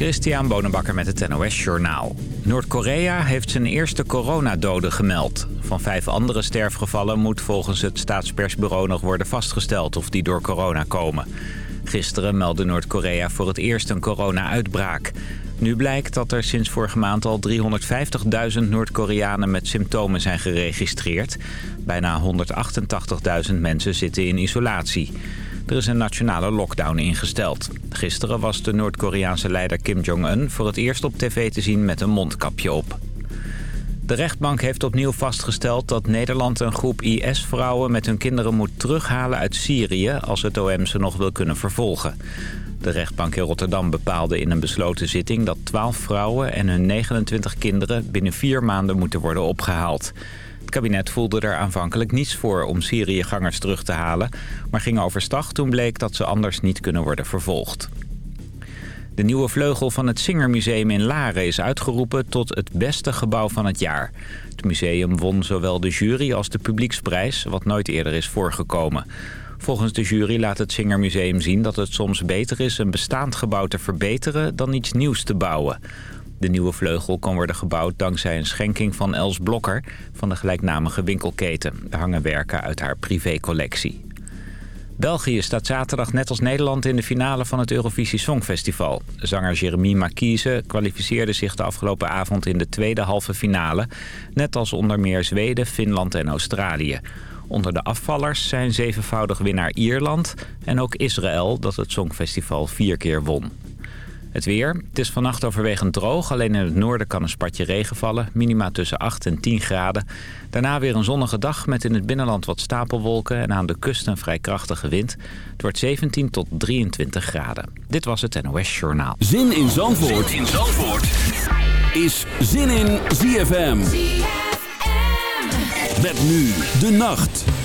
Christian Bonenbakker met het NOS Journaal. Noord-Korea heeft zijn eerste coronadoden gemeld. Van vijf andere sterfgevallen moet volgens het staatspersbureau nog worden vastgesteld of die door corona komen. Gisteren meldde Noord-Korea voor het eerst een corona-uitbraak. Nu blijkt dat er sinds vorige maand al 350.000 Noord-Koreanen met symptomen zijn geregistreerd. Bijna 188.000 mensen zitten in isolatie. Er is een nationale lockdown ingesteld. Gisteren was de Noord-Koreaanse leider Kim Jong-un voor het eerst op tv te zien met een mondkapje op. De rechtbank heeft opnieuw vastgesteld dat Nederland een groep IS-vrouwen met hun kinderen moet terughalen uit Syrië als het OM ze nog wil kunnen vervolgen. De rechtbank in Rotterdam bepaalde in een besloten zitting dat 12 vrouwen en hun 29 kinderen binnen vier maanden moeten worden opgehaald. Het kabinet voelde er aanvankelijk niets voor om Syriëgangers terug te halen... maar ging overstag toen bleek dat ze anders niet kunnen worden vervolgd. De nieuwe vleugel van het Singermuseum in Laren is uitgeroepen tot het beste gebouw van het jaar. Het museum won zowel de jury als de publieksprijs, wat nooit eerder is voorgekomen. Volgens de jury laat het Singermuseum zien dat het soms beter is een bestaand gebouw te verbeteren dan iets nieuws te bouwen. De nieuwe vleugel kan worden gebouwd dankzij een schenking van Els Blokker van de gelijknamige winkelketen. Er hangen werken uit haar privécollectie. België staat zaterdag net als Nederland in de finale van het Eurovisie Songfestival. Zanger Jeremy Marquise kwalificeerde zich de afgelopen avond in de tweede halve finale. Net als onder meer Zweden, Finland en Australië. Onder de afvallers zijn zevenvoudig winnaar Ierland en ook Israël dat het Songfestival vier keer won. Het weer. Het is vannacht overwegend droog. Alleen in het noorden kan een spatje regen vallen. Minima tussen 8 en 10 graden. Daarna weer een zonnige dag met in het binnenland wat stapelwolken... en aan de kust een vrij krachtige wind. Het wordt 17 tot 23 graden. Dit was het NOS Journaal. Zin in Zandvoort, zin in Zandvoort. is Zin in ZFM. ZFM. Met nu de nacht.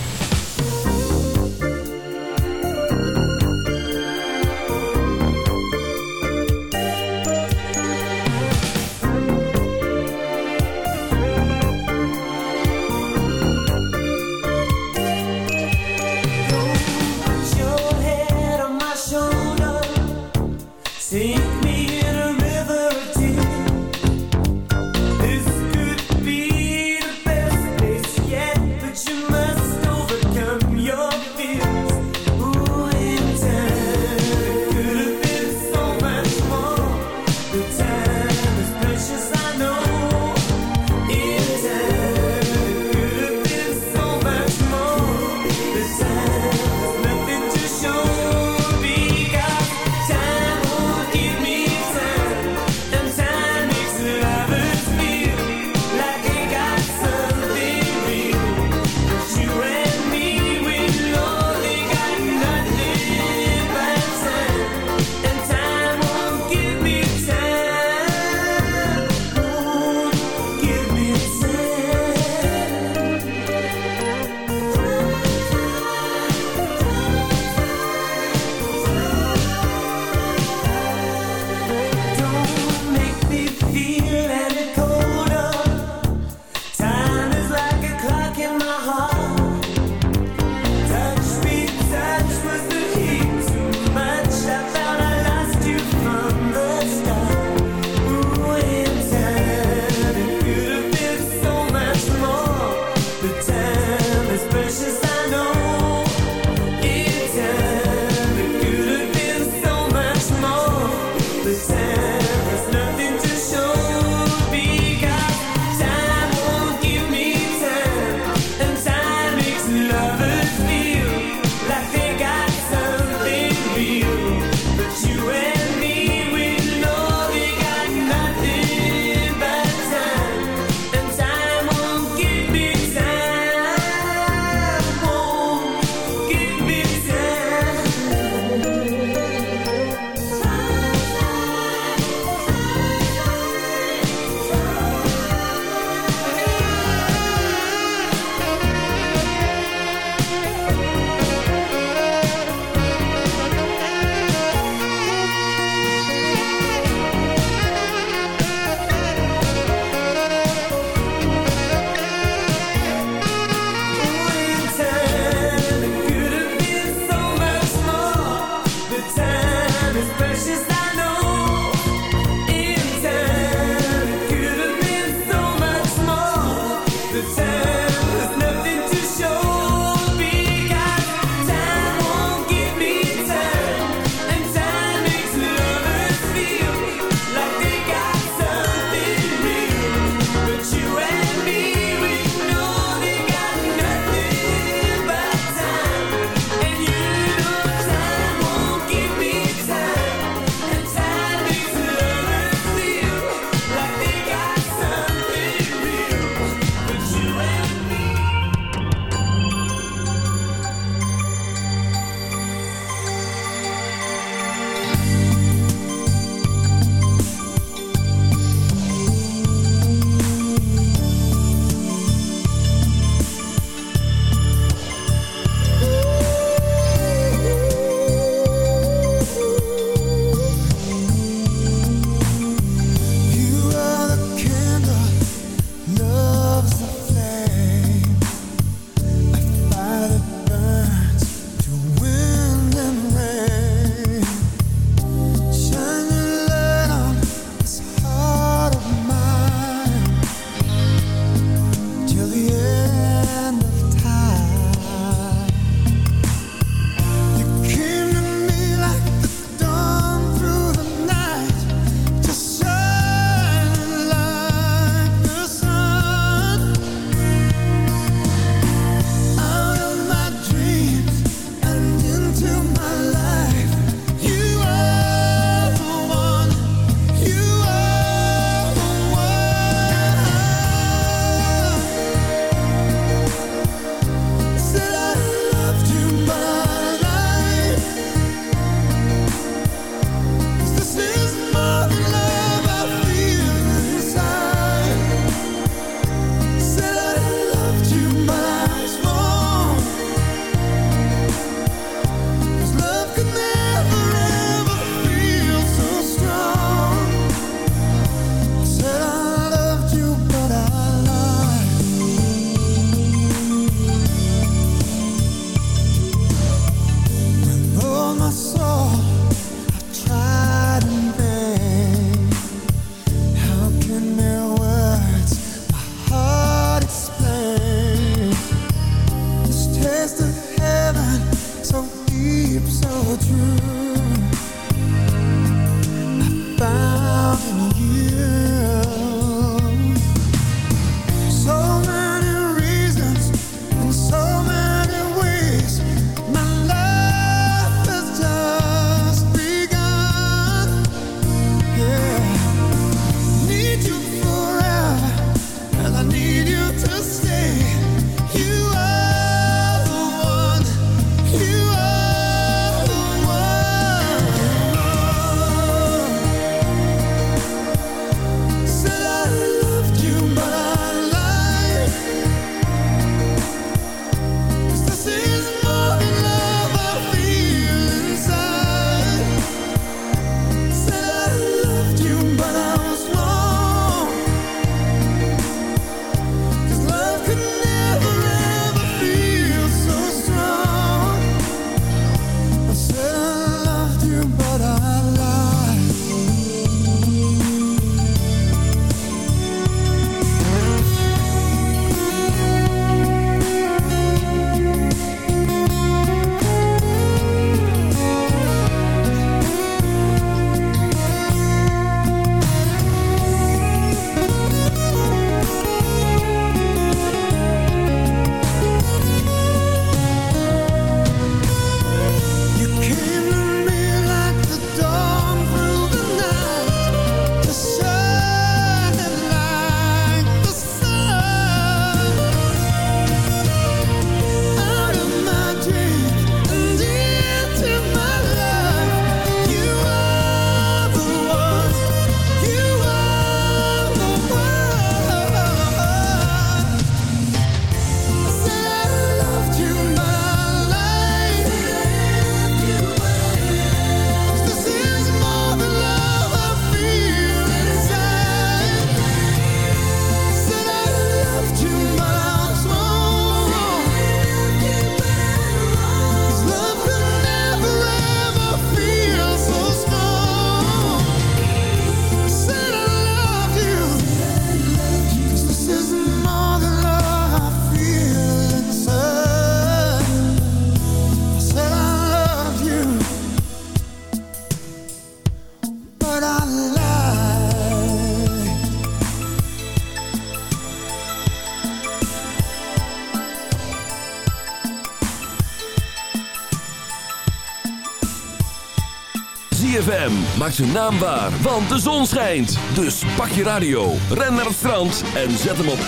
Maak zijn naam waar, want de zon schijnt. Dus pak je radio, ren naar het strand en zet hem op 106.9.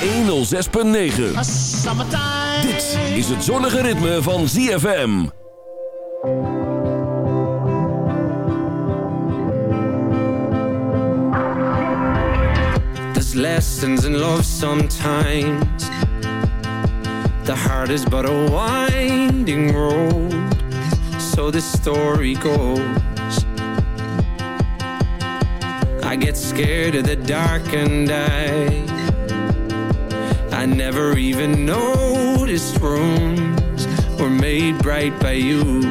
Dit is het zonnige ritme van ZFM. There's lessons in love sometimes. The heart is but a winding road. So the story goes. I get scared of the dark and I I never even noticed rooms were made bright by you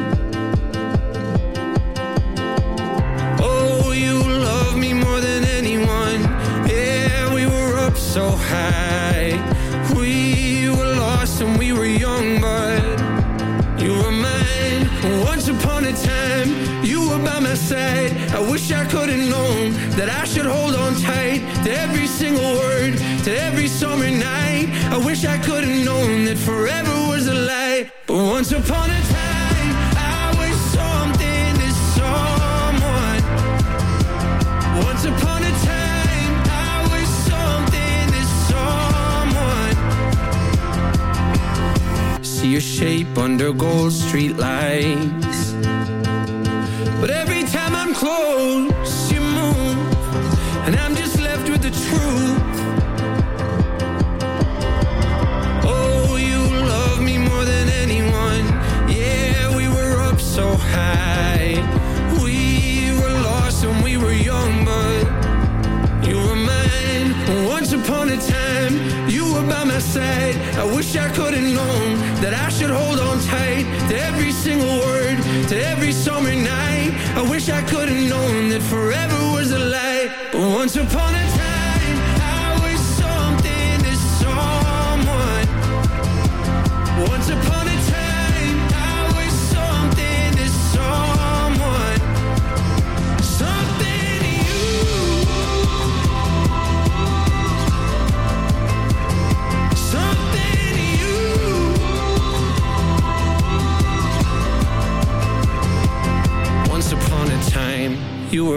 that I should hold on tight to every single word, to every summer night. I wish I could have known that forever was a lie. But once upon a time, I was something to someone. Once upon a time, I was something to someone. See your shape under gold street lights. But every time I'm close and I'm just left with the truth. Oh, you love me more than anyone. Yeah, we were up so high. We were lost when we were young But you were mine. Once upon a time You were by my side. I wish I could have known That I should hold on tight To every single word To every summer night. I wish I could That forever once upon a time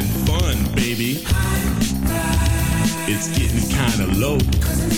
Having fun, baby. It's getting kinda low.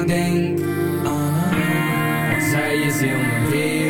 alleen maar denk aan haar. Want zij is heel mijn wereld.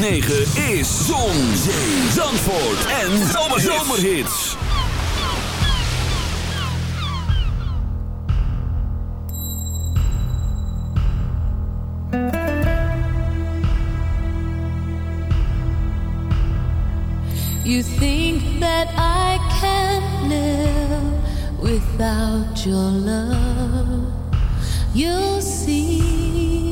9 is Zon, Zee, Zandvoort en Zomerhits. You think that I can live without your love. You'll see.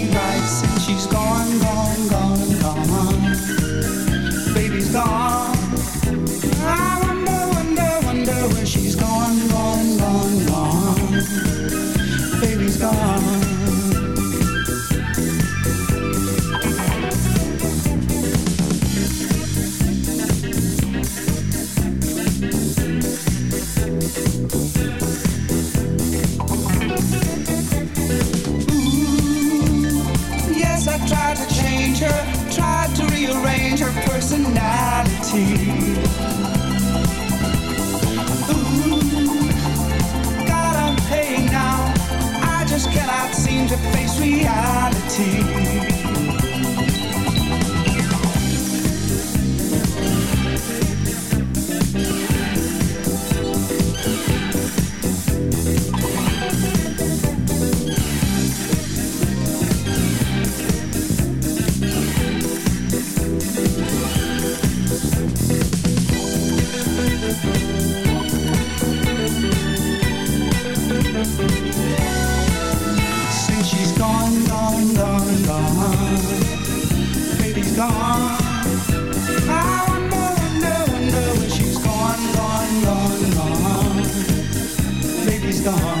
right since she's gone, gone, gone, gone. Baby's gone. Gone.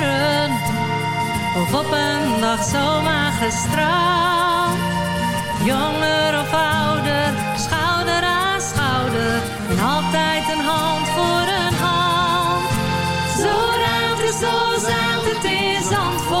of op een dag zomaar gestraald. Jonger of ouder, schouder aan schouder, en altijd een hand voor een hand. Zo ruimt het, zo zaalt het in Zandvoort,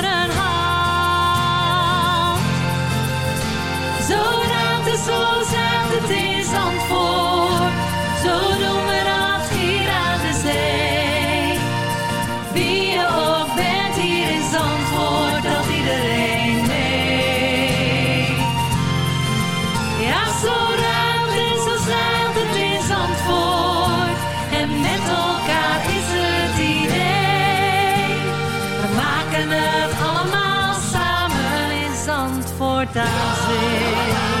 het allemaal samen in Zandvoort aan zee.